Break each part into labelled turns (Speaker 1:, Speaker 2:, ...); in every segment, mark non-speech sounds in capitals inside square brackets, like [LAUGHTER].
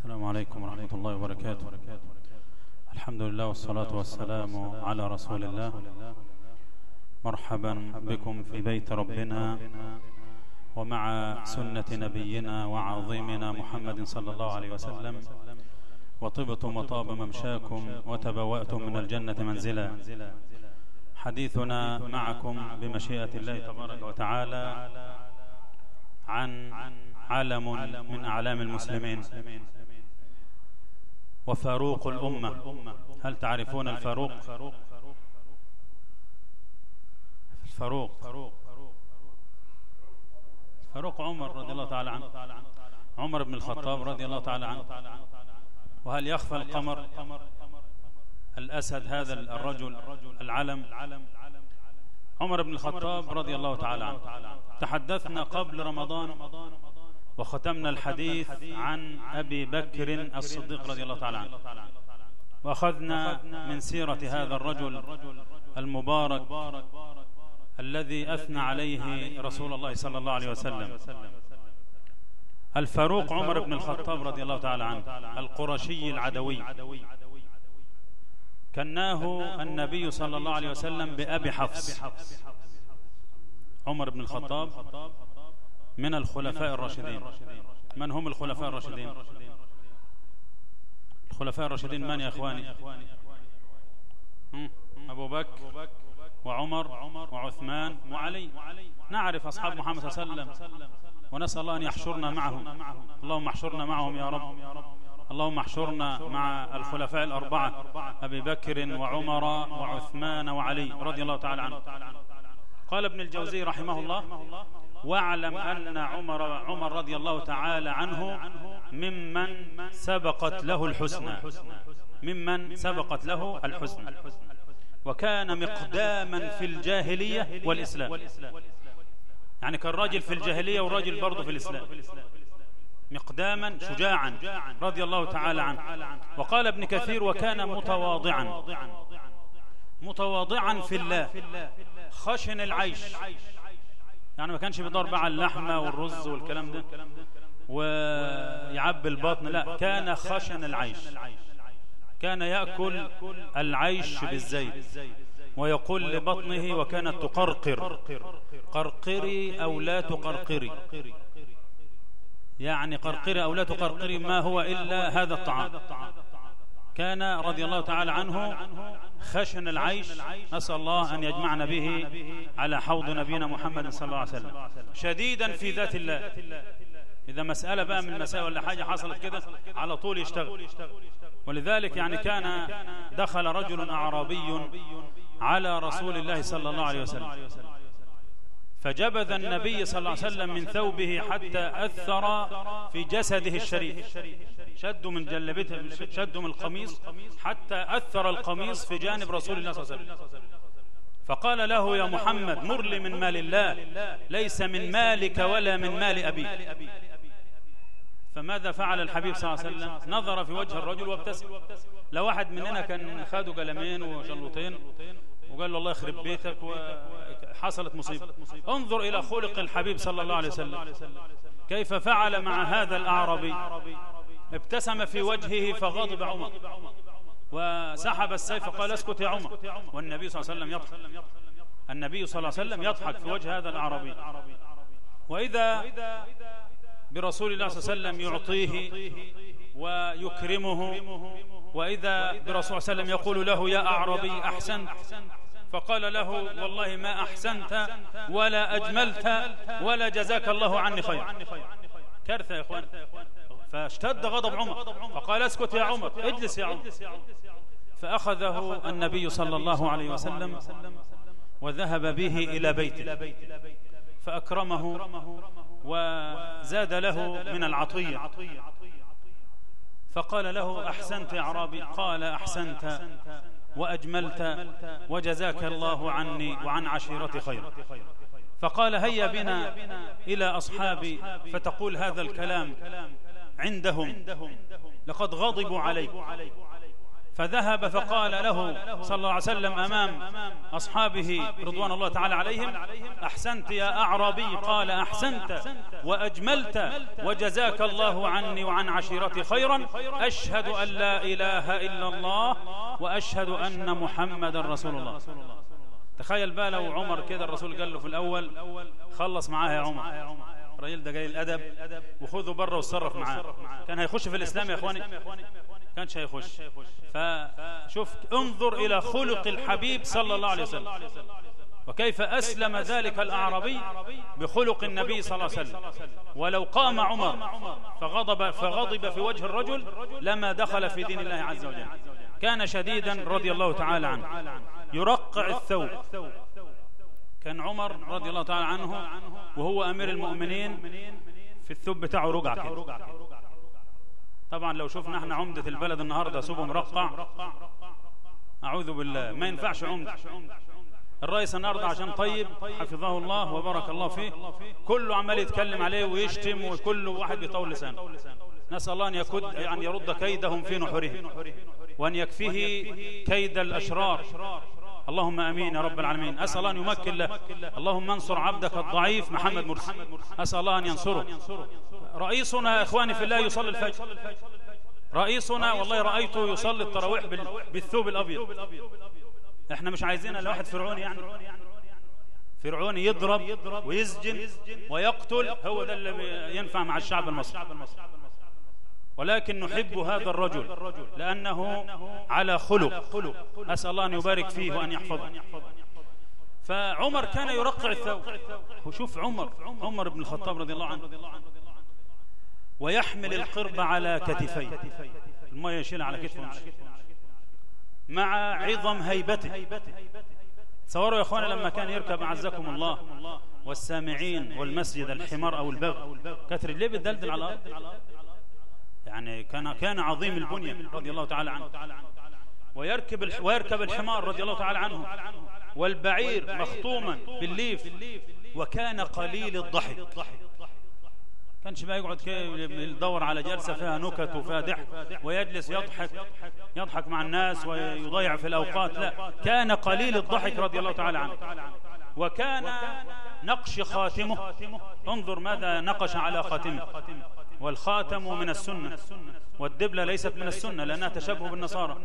Speaker 1: السلام عليكم ورحمة الله وبركاته. الحمد لله والصلاة والسلام على رسول الله. مرحبا بكم في بيت ربنا ومع سنة نبينا وعظيمنا محمد صلى الله عليه وسلم. وطبتم وطاب ممشاكم وتبوأتم من الجنة منزلا. حديثنا معكم بمشيئة الله تبارك وتعالى عن علم من أعلام المسلمين. وفاروق الأمة. هل تعرفون الفاروق؟ الفاروق. فاروق عمر رضي الله تعالى عنه. عمر بن الخطاب رضي الله تعالى عنه. وهل يخفى القمر؟ الأسد هذا الرجل العلم. عمر بن الخطاب رضي الله تعالى عنه. تحدثنا قبل رمضان وختمنا الحديث عن أبي بكر الصديق رضي الله تعالى عنه. وأخذنا من سيرة هذا الرجل المبارك الذي أثنى عليه رسول الله صلى الله عليه وسلم. الفاروق عمر بن الخطاب رضي الله تعالى عنه القرشي العدوي. كناه النبي صلى الله عليه وسلم بأبي حفص. عمر بن الخطاب. من الخلفاء الراشدين. من هم الخلفاء الراشدين؟ الخلفاء الراشدين من يا أخواني؟ أبو بكر وعمر وعثمان وعلي. نعرف أصحاب محمد صلى الله عليه وسلم. ونسأل الله أن يحشرنا معهم. اللهم احشرنا معهم يا رب. اللهم احشرنا مع الخلفاء الأربعة. أبي بكر وعمر وعثمان وعلي. رضي الله تعالى عنه. قال ابن الجوزي رحمه الله واعلم أن عمر, عمر رضي الله تعالى عنه ممن سبقت له الحسنى. ممن سبقت له الحسنى. وكان مقداما في الجاهلية والإسلام. يعني كان راجل في الجاهلية وراجل برضه في الإسلام. مقداما شجاعا رضي الله تعالى عنه. وقال ابن كثير وكان متواضعا. متواضعا في الله. خشن العيش. يعني ما كانش بيدور بقى على اللحمة والرز والكلام ده ويعبي البطن لا كان خشن العيش. كان يأكل العيش بالزيت ويقول لبطنه وكانت تقرقر. قرقري أو لا تقرقري. يعني قرقري أو لا تقرقري ما هو إلا هذا الطعام. كان رضي الله تعالى عنه خشن العيش. نسأل الله أن يجمعنا به على حوض نبينا محمد صلى الله عليه وسلم. شديدا في ذات الله. إذا مسألة بقى من مسائل ولا حاجة حصلت كده على طول يشتغل. ولذلك يعني كان دخل رجل أعرابي على رسول الله صلى الله عليه وسلم. فجبذ النبي صلى الله عليه وسلم من ثوبه حتى أثر في جسده الشريف. شدوا من جلبته شدوا من القميص حتى أثر القميص في جانب رسول الله صلى الله عليه وسلم. فقال له يا محمد مر لي من مال الله ليس من مالك ولا من مال أبي. فماذا فعل الحبيب صلى الله عليه وسلم؟ نظر في وجه الرجل وابتسم. لو واحد مننا كان خدوا قلمين وشلوطين وقال له الله يخرب بيتك وحصلت مصيبة. انظر إلى خلق الحبيب صلى الله عليه وسلم. كيف فعل مع هذا الأعربي ابتسم في وجهه فغضب عمر. وسحب السيف فقال اسكت يا عمر. والنبي صلى الله عليه وسلم يضحك. النبي صلى الله عليه وسلم يضحك في وجه هذا الأعرابي. وإذا برسول الله صلى الله عليه وسلم يعطيه ويكرمه وإذا برسول صلى الله عليه وسلم يقول له يا أعربي أحسنت. فقال له والله ما أحسنت ولا أجملت ولا جزاك الله عني خير. كارثة يا إخوان. فاشتد غضب عمر. فقال اسكت يا عمر اجلس يا عمر. فأخذه النبي صلى الله عليه وسلم وذهب به إلى بيته. فأكرمه وزاد له من العطية. فقال له أحسنت يا عرابي؟ قال أحسنت. وأجملت وجزاك الله عني وعن عشيرتي خير. فقال هيا بنا إلى أصحابي فتقول هذا الكلام عندهم. لقد غضبوا عليك. فذهب فقال له صلى الله عليه وسلم أمام أصحابه رضوان الله تعالى عليهم أحسنت يا أعرابي؟ قال أحسنت وأجملت وجزاك الله عني وعن عشيرتي خيرا أشهد أن لا إله إلا الله وأشهد أن محمد رسول الله. تخيل بقى لو عمر كده الرسول قال له في الأول خلص معاه يا عمر. الراجل ده جاي الأدب وخذه بره وتصرف معاه. كان هيخش في الإسلام يا إخواني؟ كانش هيخش فشوف انظر إلى خلق الحبيب صلى الله عليه وسلم. وكيف أسلم ذلك الأعرابي بخلق النبي صلى الله عليه وسلم. ولو قام عمر فغضب, فغضب في وجه الرجل لما دخل في دين الله عز وجل. كان شديدا رضي الله تعالى عنه. يرقع الثوب. كان عمر رضي الله تعالى عنه وهو أمير المؤمنين في الثوب بتاعه رقع كده. طبعا لو شفنا إحنا عمدة البلد النهاردة ثوبه مرقع أعوذ بالله ما ينفعش عمدة. الرئيس النهاردة عشان طيب حفظه الله وبارك الله فيه كله عمال يتكلم عليه ويشتم وكل واحد بيطول لسانه. نسأل الله أن يكد يعني يرد كيدهم في نحورهم وأن يكفيه كيد الأشرار. اللهم آمين يا رب العالمين. الله أن يمكن له. اللهم انصر عبدك الضعيف محمد مرسي أسأل الله أن ينصره. رئيسنا يا إخواني في الله يصلي الفجر. رئيسنا والله رأيته يصلي التراويح بالثوب الأبيض. إحنا مش عايزين إلا واحد فرعوني يعني. فرعوني يضرب ويسجن ويقتل. هو ده اللي ينفع مع الشعب المصري. ولكن نحب هذا الرجل لأنه على خلق. أسأل الله أن يبارك فيه وأن يحفظه. فعمر كان يرقع الثوب. وشوف عمر. عمر. بن الخطاب رضي الله عنه. ويحمل القرب على كتفيه. الماء يشيل على كتفه. مع عظم هيبته. تصوروا يا اخوانا لما كان يركب عزكم الله والسامعين والمسجد الحمار أو البغ. كثر ليه بتدلدل على الأرض؟ يعني كان كان عظيم البنية رضي الله تعالى عنه. ويركب ويركب الحمار رضي الله تعالى عنه. والبعير مخطوما بالليف. وكان قليل الضحك. كانش بقى يقعد يدور على جلسة فيها نكت وفيها ضحك. ويجلس يضحك. يضحك. مع الناس ويضيع في الأوقات. لا. كان قليل الضحك رضي الله تعالى عنه. وكان نقش خاتمه. انظر ماذا نقش على خاتمه. والخاتم من السنة. والدبلة ليست من السنة لأنها تشبه بالنصارى.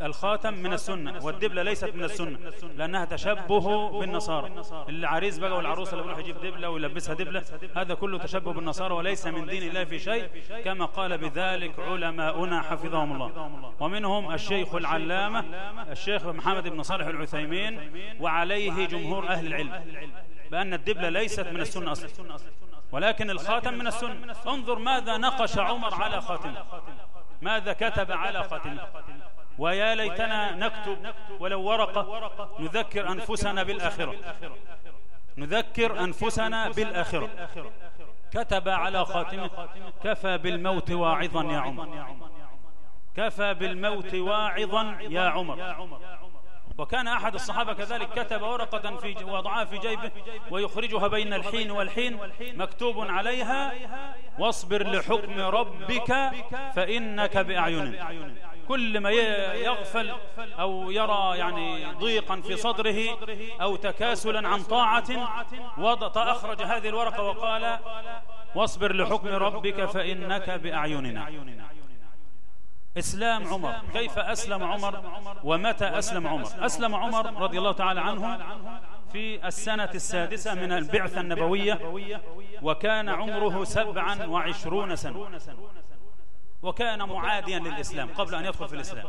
Speaker 1: الخاتم من السنة والدبلة ليست من السنة لأنها تشبه بالنصارى. العريس بقى والعروس اللي بيروح يجيب دبلة ويلبسها دبلة هذا كله تشبه بالنصارى وليس من دين الله في شيء كما قال بذلك علماؤنا حفظهم الله. ومنهم الشيخ العلامة الشيخ محمد بن صالح العثيمين وعليه جمهور أهل العلم بأن الدبلة ليست من السنة أصلا. ولكن الخاتم من السنة. انظر ماذا نقش عمر على خاتمه. ماذا كتب على خاتمه. ويا ليتنا نكتب ولو ورقة. نذكر أنفسنا بالآخرة. نذكر أنفسنا بالآخرة. كتب على خاتمه. كفى بالموت واعظا يا عمر. كفى بالموت واعظا يا عمر. وكان أحد الصحابة كذلك كتب ورقة في وضعها في جيبه ويخرجها بين الحين والحين مكتوب عليها واصبر لحكم ربك فإنك بأعيننا كل ما يغفل أو يرى يعني ضيقا في صدره أو تكاسلا عن طاعة أخرج هذه الورقة وقال واصبر لحكم ربك فإنك بأعيننا. إسلام عمر. كيف أسلم عمر؟ ومتى أسلم عمر؟ أسلم عمر؟ رضي الله تعالى عنه في السنة السادسة من البعثة النبوية وكان عمره سبعا وعشرون سنة. وكان معاديا للإسلام قبل أن يدخل في الإسلام.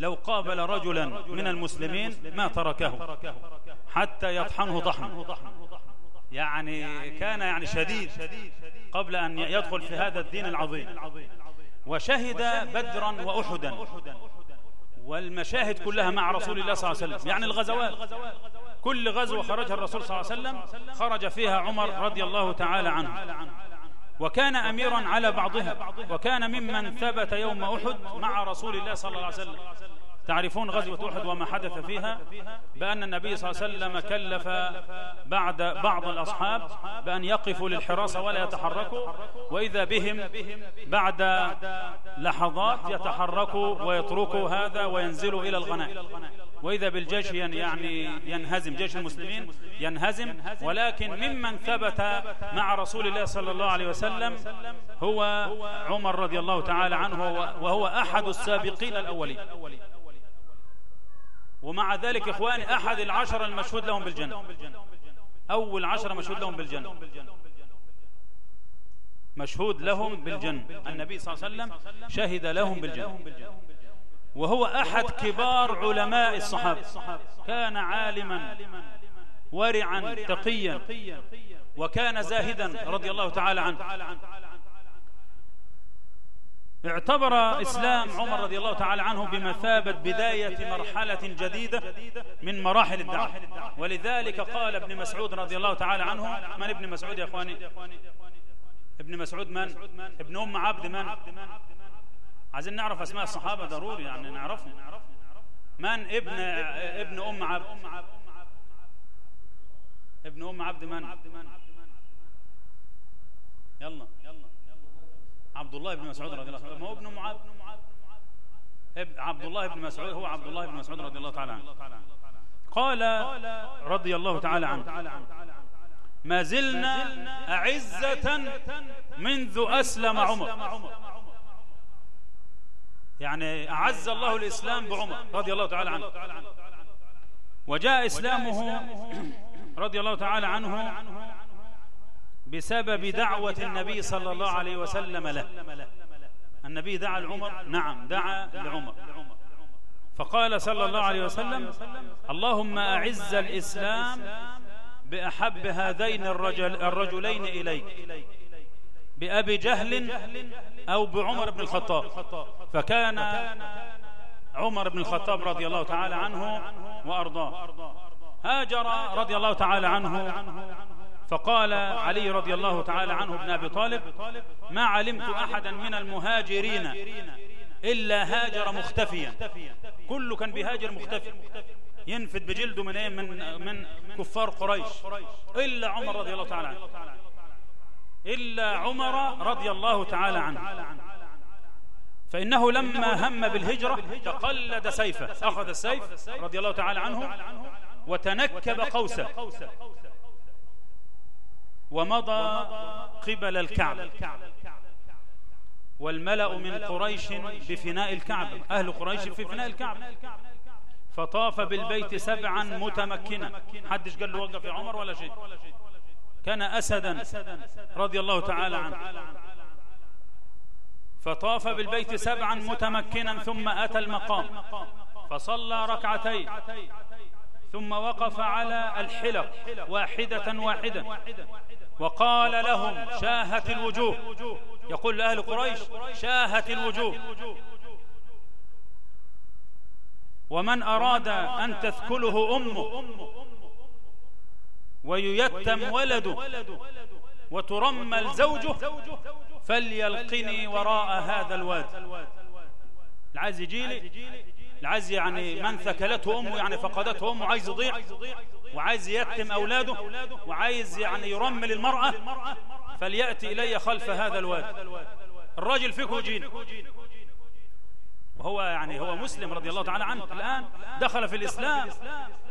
Speaker 1: لو قابل رجلا من المسلمين ما تركه. حتى يطحنه طحنا يعني كان يعني شديد قبل أن يدخل في هذا الدين العظيم. وشهد بدرا وأحدا. والمشاهد كلها مع رسول الله صلى الله عليه وسلم. يعني الغزوات. كل غزوة خرجها الرسول صلى الله عليه وسلم خرج فيها عمر رضي الله تعالى عنه. وكان أميرا على بعضها. وكان ممن ثبت يوم أحد مع رسول الله صلى الله عليه وسلم. تعرفون غزوة أحد وما حدث فيها؟ بأن النبي صلى الله عليه وسلم كلف بعد بعض الأصحاب بأن يقفوا للحراسة ولا يتحركوا وإذا بهم بعد لحظات يتحركوا ويتركوا هذا وينزلوا إلى الغنائم. وإذا بالجيش يعني ينهزم جيش المسلمين ينهزم ولكن ممن ثبت مع رسول الله صلى الله عليه وسلم هو عمر رضي الله تعالى عنه وهو أحد السابقين الأولين. ومع ذلك إخواني أحد العشر المشهود لهم بالجنة. أول عشر مشهود لهم بالجنة. مشهود لهم بالجنة. النبي صلى الله عليه وسلم شهد لهم بالجنة. وهو أحد كبار علماء الصحابة. كان عالما ورعا تقيا وكان زاهدا رضي الله تعالى عنه. اعتبر إسلام عمر رضي الله تعالى عنه بمثابة بداية مرحلة جديدة من مراحل الدعوة. ولذلك قال ابن مسعود رضي الله تعالى عنه من ابن مسعود يا أخواني؟ ابن مسعود من؟ ابن أم عبد من؟ عايزين نعرف أسماء الصحابة ضروري يعني نعرفهم. من ابن ابن أم عبد؟ ابن أم عبد من؟ يلا. عبد الله بن مسعود رضي الله عنه. ما هو ابن معاذ؟ عبد الله بن مسعود هو عبد الله بن مسعود رضي الله تعالى عنه. قال رضي الله تعالى عنه ما زلنا أعزة منذ أسلم عمر. يعني أعز الله الإسلام بعمر رضي الله تعالى عنه. وجاء إسلامه رضي الله تعالى عنه بسبب دعوة النبي صلى الله عليه وسلم له. النبي دعا لعمر نعم دعا لعمر. فقال صلى الله عليه وسلم اللهم أعز الإسلام بأحب هذين الرجل الرجلين إليك. بأبي جهل أو بعمر بن الخطاب. فكان عمر بن الخطاب رضي الله تعالى عنه وأرضاه. هاجر رضي الله تعالى عنه فقال علي رضي الله تعالى عنه ابن أبي طالب ما علمت أحدا من المهاجرين إلا هاجر مختفيا. كله كان بيهاجر مختفي. ينفد بجلده من إيه؟ من من كفار قريش. إلا عمر رضي الله تعالى عنه. إلا عمر رضي الله تعالى عنه. فإنه لما هم بالهجرة تقلد سيفه. أخذ السيف رضي الله تعالى عنه وتنكب قوسه. ومضى قبل الكعبة والملأ من قريش بفناء الكعبة أهل قريش في فناء الكعبة فطاف بالبيت سبعا متمكنا. حدش قال له وقف يا عمر ولا شيء. كان أسدا رضي الله تعالى عنه. فطاف بالبيت سبعا متمكنا ثم أتى المقام. فصلى ركعتين. ثم وقف على الحلق واحدة واحدة. وقال لهم شاهت الوجوه. يقول لأهل قريش شاهت الوجوه. ومن أراد أن تثكله أمه وييتم ولده وترمل زوجه فليلقني وراء هذا الواد. العايز يجيلي العايز يعني من ثكلته أمه يعني فقدته أمه عايز يضيع وعايز يتم أولاده وعايز يعني يرمل المرأة فليأتي إلي خلف هذا الواد. الراجل فيكم جين. وهو يعني هو مسلم رضي الله تعالى عنه. الآن دخل في الإسلام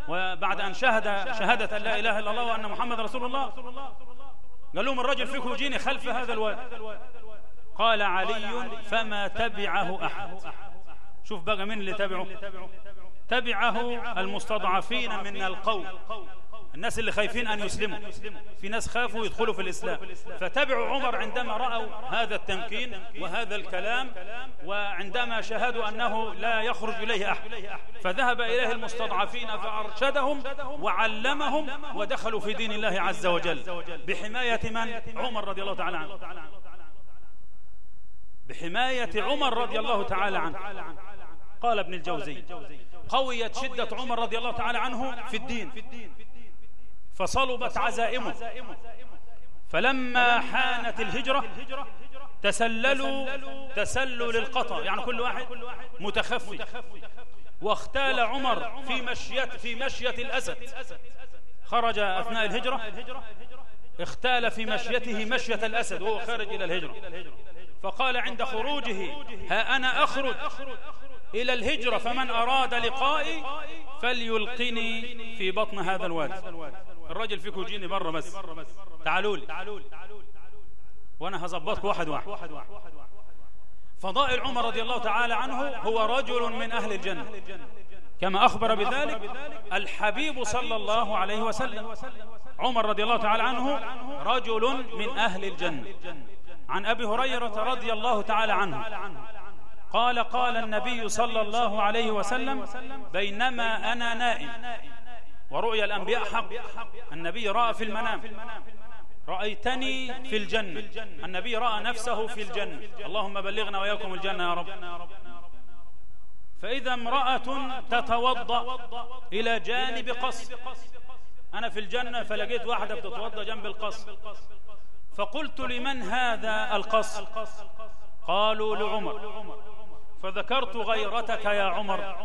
Speaker 1: وبعد أن شهد شهادة أن لا إله إلا الله وأن محمد رسول الله قال لهم الرجل فيكم جيني خلف هذا الواد. قال علي فما تبعه أحد. شوف بقى مين اللي تبعه تبعه المستضعفين من القوم. الناس اللي خايفين أن يسلموا. في ناس خافوا يدخلوا في الإسلام. فتبعوا عمر عندما رأوا هذا التمكين وهذا الكلام وعندما شاهدوا أنه لا يخرج إليه أحد. فذهب إليه المستضعفين فأرشدهم وعلمهم ودخلوا في دين الله عز وجل. بحماية من؟ عمر رضي الله تعالى عنه. بحماية عمر رضي الله تعالى عنه. قال ابن الجوزي قويت شدة عمر رضي الله تعالى عنه في الدين. فصلبت عزائمه. فلما حانت الهجرة تسللوا تسلل القطر. يعني كل واحد متخفي. واختال عمر في مشية, في مشية الأسد. خرج أثناء الهجرة اختال في مشيته مشية الأسد. وهو خارج إلى الهجرة. فقال عند خروجه ها أنا أخرج إلى الهجرة فمن أراد لقائي فليلقني في بطن هذا الوادي. الراجل فيكم يجيني برا بس. تعالوا لي. وأنا هظبطك واحد واحد. فضائل عمر رضي الله تعالى عنه هو رجل من أهل الجنة. كما أخبر بذلك الحبيب صلى الله عليه وسلم. عمر رضي الله تعالى عنه رجل من أهل الجنة. عن أبي هريرة رضي الله تعالى عنه. قال قال النبي صلى الله عليه وسلم بينما أنا نائم. ورؤيا الأنبياء حق. النبي رأى في المنام. رأيتني في الجنة. النبي رأى نفسه في الجنة. اللهم بلغنا وياكم الجنة يا رب. فإذا امرأة تتوضأ إلى جانب قصر. أنا في الجنة فلقيت واحدة بتتوضأ جنب القصر. فقلت لمن هذا القصر قالوا لعمر. فذكرت غيرتك يا عمر.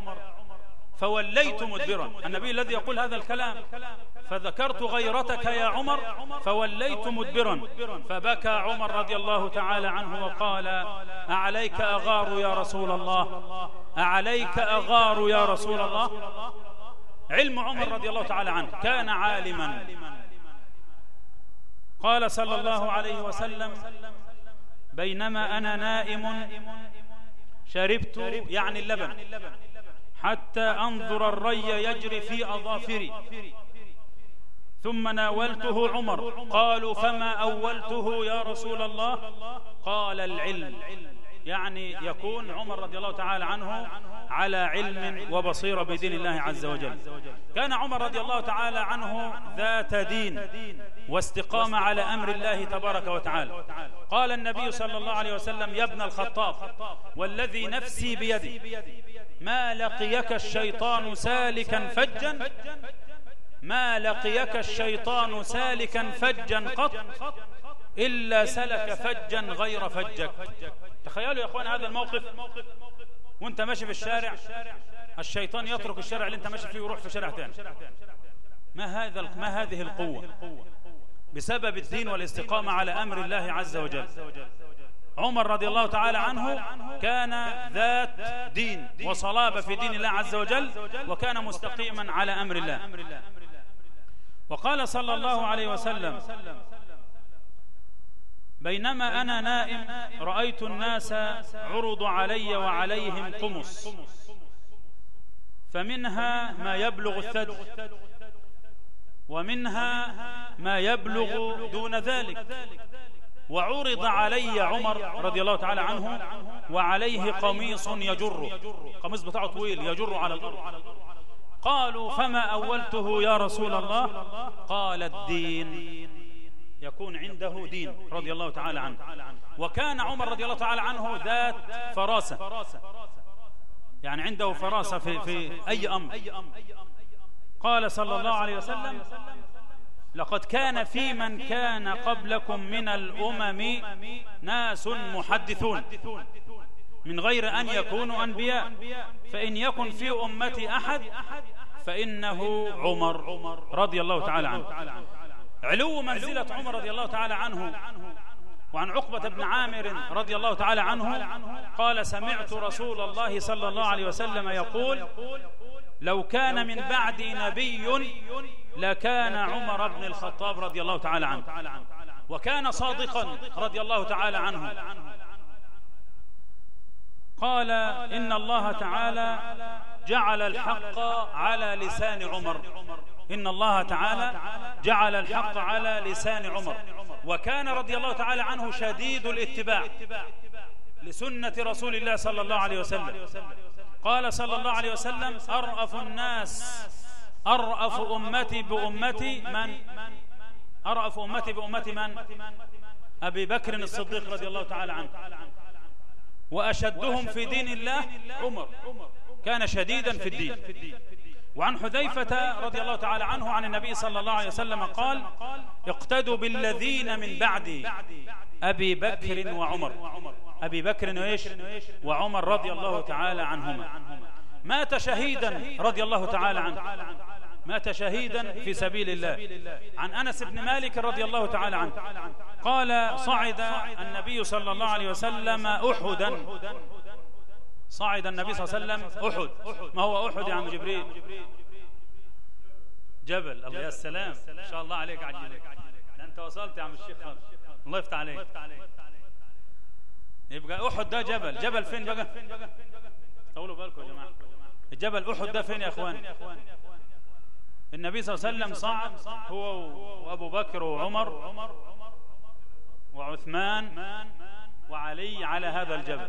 Speaker 1: فوليت مدبرا. النبي الذي يقول هذا الكلام. فذكرت غيرتك يا عمر. فوليت مدبرا. فبكى عمر رضي الله تعالى عنه وقال أعليك أغار يا رسول الله؟ أعليك أغار يا رسول الله؟ علم عمر رضي الله تعالى عنه. كان عالما. قال صلى الله عليه وسلم بينما أنا نائم شربت يعني اللبن حتى أنظر الري يجري في أظافري ثم ناولته عمر قالوا فما أولته يا رسول الله؟ قال العلم. يعني يكون عمر رضي الله تعالى عنه على علم وبصيرة بدين الله عز وجل. كان عمر رضي الله تعالى عنه ذات دين واستقامة على أمر الله تبارك وتعالى. قال النبي صلى الله عليه وسلم يا ابن الخطاب والذي نفسي بيدي ما لقيك الشيطان سالكا فجا ما لقيك الشيطان سالكا فجا قط إلا سلك فجا غير فجك. تخيلوا يا أخوان هذا الموقف. وانت ماشي في الشارع الشيطان يترك الشارع اللي انت ماشي فيه ويروح في شارع ثاني ما هذا ما هذه القوة؟ بسبب الدين والاستقامة على أمر الله عز وجل. عمر رضي الله تعالى عنه كان ذات دين وصلابة في دين الله عز وجل وكان مستقيما على أمر الله. وقال صلى الله عليه وسلم بينما أنا نائم رأيت الناس عرض علي وعليهم قمص. فمنها ما يبلغ الثدي ومنها ما يبلغ دون ذلك. وعرض علي عمر رضي الله تعالى عنه وعليه قميص يجر قميص بتاعه طويل يجر على الأرض. قالوا فما أولته يا رسول الله؟ قال الدين. يكون عنده دين رضي الله تعالى عنه. وكان عمر رضي الله تعالى عنه ذات فراسة. يعني عنده فراسة في, في أي أمر. قال صلى الله عليه وسلم لقد كان في من كان قبلكم من الأمم ناس محدثون من غير أن يكونوا أنبياء. فإن يكن في أمتي أحد فإنه عمر رضي الله تعالى عنه. علو منزلة عمر رضي الله تعالى عنه وعن عقبة بن عامر رضي الله تعالى عنه قال سمعت رسول الله صلى الله عليه وسلم يقول لو كان من بعدي نبي لكان عمر بن الخطاب رضي الله تعالى عنه وكان صادقا رضي الله تعالى عنه. قال إن الله تعالى جعل الحق على لسان عمر. إن الله تعالى جعل الحق على لسان عمر. وكان رضي الله تعالى عنه شديد الاتباع لسنة رسول الله صلى الله عليه وسلم. قال صلى الله عليه وسلم أرأف الناس أرأف أمتي بأمتي من أرأف أمتي بأمتي من? أبي بكر الصديق رضي الله تعالى عنه. وأشدهم في دين الله عمر. كان شديدا في الدين. وعن حذيفة رضي الله تعالى عنه عن النبي صلى الله عليه وسلم قال اقتدوا بالذين من بعدي أبي بكر وعمر. أبي بكر وإيش؟ وعمر رضي الله تعالى عنهما. مات شهيدا رضي الله تعالى عنه. مات شهيدا في سبيل الله. عن أنس بن مالك رضي الله تعالى عنه. قال صعد النبي صلى الله عليه وسلم أحدا. صعد النبي صلى الله عليه وسلم أحد. ما هو أحد يا عم جبريل؟ جبل. الله يا سلام. إن شاء الله عليك عجل أنت وصلت يا عم الشيخ الله يفتح عليك. يبقى أحد ده جبل. جبل فين بقى؟ طولوا بالكم يا جماعة. الجبل أحد ده فين يا إخوان؟ النبي صلى الله عليه وسلم صعد. هو وأبو بكر وعمر وعثمان وعلي على هذا الجبل.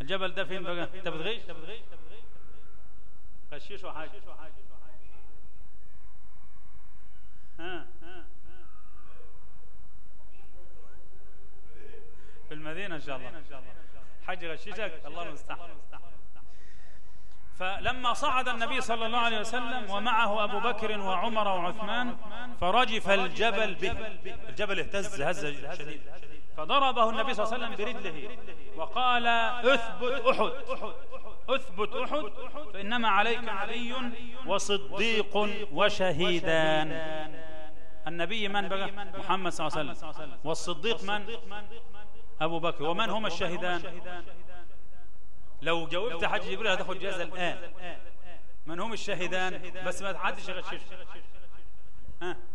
Speaker 1: الجبل ده فين بقى؟ انت بتغيش غشيش حاجة ها في المدينة إن شاء الله. حج غشيشك؟ الله المستعان. فلما صعد النبي صلى الله عليه وسلم ومعه أبو بكر وعمر وعثمان فرجف الجبل به. الجبل اهتز هزة شديد. فضربه النبي صلى الله عليه وسلم برجله وقال اثبت أحد. اثبت أحد فإنما عليك نبي وصديق وشهيدان. النبي من بقى؟ محمد صلى الله عليه وسلم. والصديق من؟ أبو بكر. ومن هم الشهيدان؟ لو جاوبت حج جبريل هتاخد جائزة الآن. من هم الشهيدان؟ بس ما حدش يغشش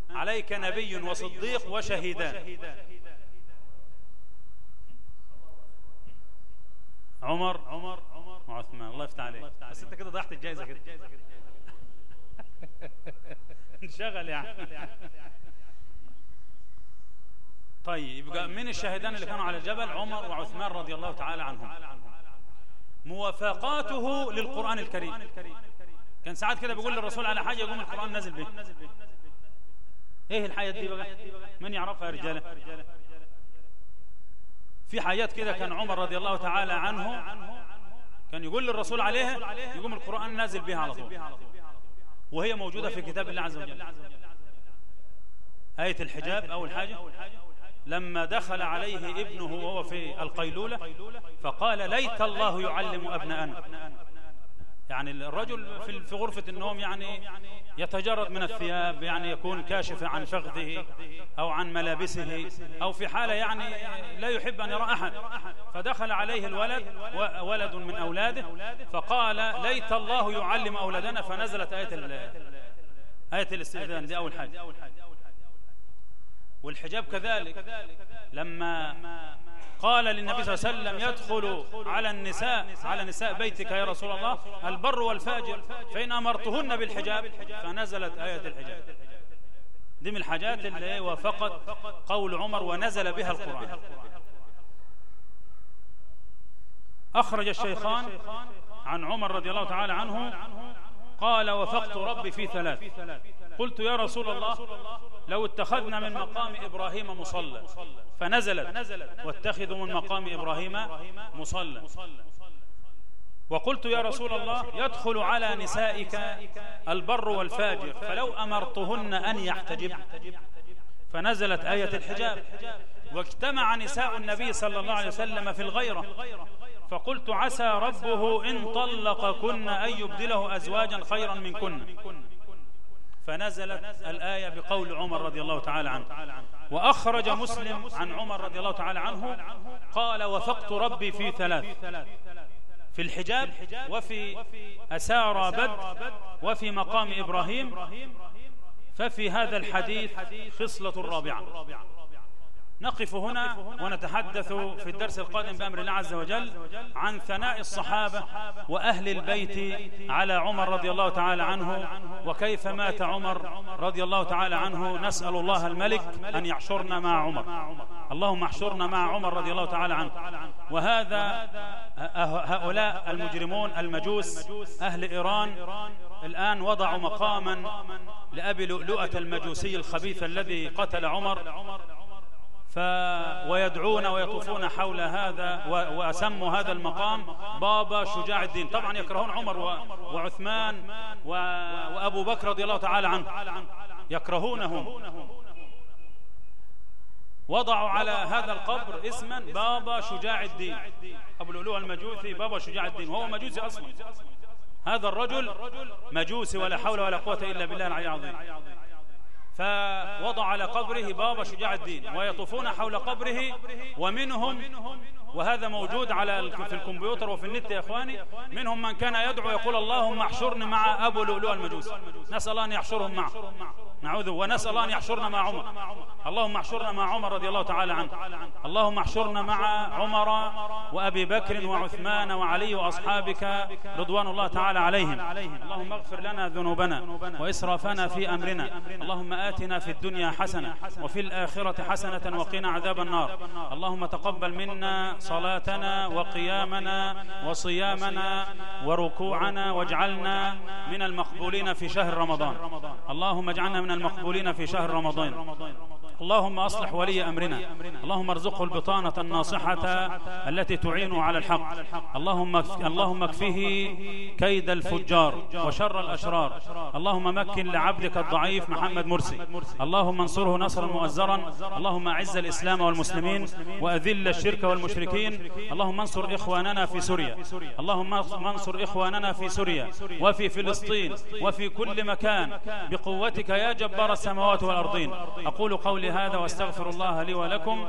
Speaker 1: عليك نبي وصديق وشهيدان. عمر عمر وعثمان الله يفتح عليك. بس انت كده ضيعت الجائزة كده. [LAUGHS] انشغل يعني طيب يبقى من الشاهدان اللي كانوا على الجبل عمر وعثمان رضي الله تعالى عنهم. موافقاته للقرآن الكريم. كان ساعات كده بيقول للرسول على حاجة يقوم القرآن نازل به إيه الحاجات دي بقى؟ من يعرفها يا رجالة؟ في حاجات كده كان عمر رضي الله تعالى عنه كان يقول للرسول عليها يقوم القرآن نازل بها على طول. وهي موجودة في كتاب الله عز وجل. آية الحجاب أول حاجة. لما دخل عليه ابنه وهو في القيلولة فقال ليت الله يعلم أبناءنا. يعني الرجل في غرفة النوم يعني يتجرد من الثياب يعني يكون كاشفا عن فخذه أو عن ملابسه أو في حالة يعني لا يحب أن يرى أحد. فدخل عليه الولد ولد من أولاده فقال ليت الله يعلم أولادنا. فنزلت آية آية الاستئذان دي أول حاجة. والحجاب كذلك لما قال للنبي صلى الله عليه وسلم يدخل على النساء على نساء بيتك يا رسول الله البر والفاجر فإن أمرتهن بالحجاب فنزلت آية الحجاب. دي من الحاجات اللي وافقت قول عمر ونزل بها القرآن. أخرج الشيخان عن عمر رضي الله تعالى عنه قال وفقت ربي في ثلاث. قلت يا رسول الله لو اتخذنا من مقام إبراهيم مصلى فنزلت واتخذوا من مقام إبراهيم مصلى. وقلت يا رسول الله يدخل على نسائك البر والفاجر فلو أمرتهن أن يحتجب. فنزلت آية الحجاب واجتمع نساء النبي صلى الله عليه وسلم في الغيرة. فقلت عسى ربه إن طلقكن أن يبدله أزواجا خيرا منكن. فنزلت الآية بقول عمر رضي الله تعالى عنه. وأخرج مسلم عن عمر رضي الله تعالى عنه قال وفقت ربي في ثلاث في الحجاب وفي أسارى بدر وفي مقام إبراهيم ففي هذا الحديث خصلة الرابعة نقف هنا ونتحدث في الدرس القادم بأمر الله عز وجل عن ثناء الصحابة وأهل البيت على عمر رضي الله تعالى عنه وكيف مات عمر رضي الله تعالى عنه. نسأل الله الملك أن يحشرنا مع عمر. اللهم احشرنا مع عمر رضي الله تعالى عنه. وهذا هؤلاء المجرمون المجوس أهل إيران الآن وضعوا مقاما لأبي لؤلؤة المجوسي الخبيث الذي قتل عمر ف ويدعون ويطوفون حول هذا وسموا هذا المقام بابا شجاع الدين. طبعا يكرهون عمر وعثمان وأبو بكر رضي الله تعالى عنه. يكرهونهم. وضعوا على هذا القبر اسما بابا شجاع الدين. أبو اللؤلؤ المجوسي بابا شجاع الدين. وهو مجوسي أصلا. هذا الرجل مجوسي ولا حول ولا قوة إلا بالله العلي العظيم. فوضع على قبره بابا شجاع الدين ويطوفون حول قبره ومنهم وهذا موجود على في الكمبيوتر وفي النت يا إخواني. منهم من كان يدعو يقول اللهم احشرني مع أبو لؤلؤ المجوسي. نسأل الله أن يحشرهم معه. نعوذ ونسأل الله أن يحشرنا مع عمر. اللهم احشرنا مع عمر رضي الله تعالى عنه. اللهم احشرنا مع عمر وأبي بكر وعثمان وعلي وأصحابك رضوان الله تعالى عليهم. اللهم اغفر لنا ذنوبنا وإسرافنا في أمرنا. اللهم آتنا في الدنيا حسنة وفي الآخرة حسنة وقنا عذاب النار. اللهم تقبل منا صلاتنا وقيامنا وصيامنا وركوعنا واجعلنا من المقبولين في شهر رمضان. اللهم اجعلنا من المقبولين في شهر رمضان. اللهم أصلح ولي أمرنا. اللهم ارزقه البطانة الناصحة التي تعين على الحق. اللهم اللهم اكفه كيد الفجار وشر الأشرار. اللهم مكن لعبدك الضعيف محمد مرسي. اللهم انصره نصرا مؤزرا. اللهم أعز الإسلام والمسلمين وأذل الشرك والمشركين. اللهم انصر إخواننا في سوريا. اللهم انصر إخواننا في سوريا وفي فلسطين وفي كل مكان. بقوتك يا جبار السماوات والأرضين. أقول قولي هذا واستغفر الله لي ولكم.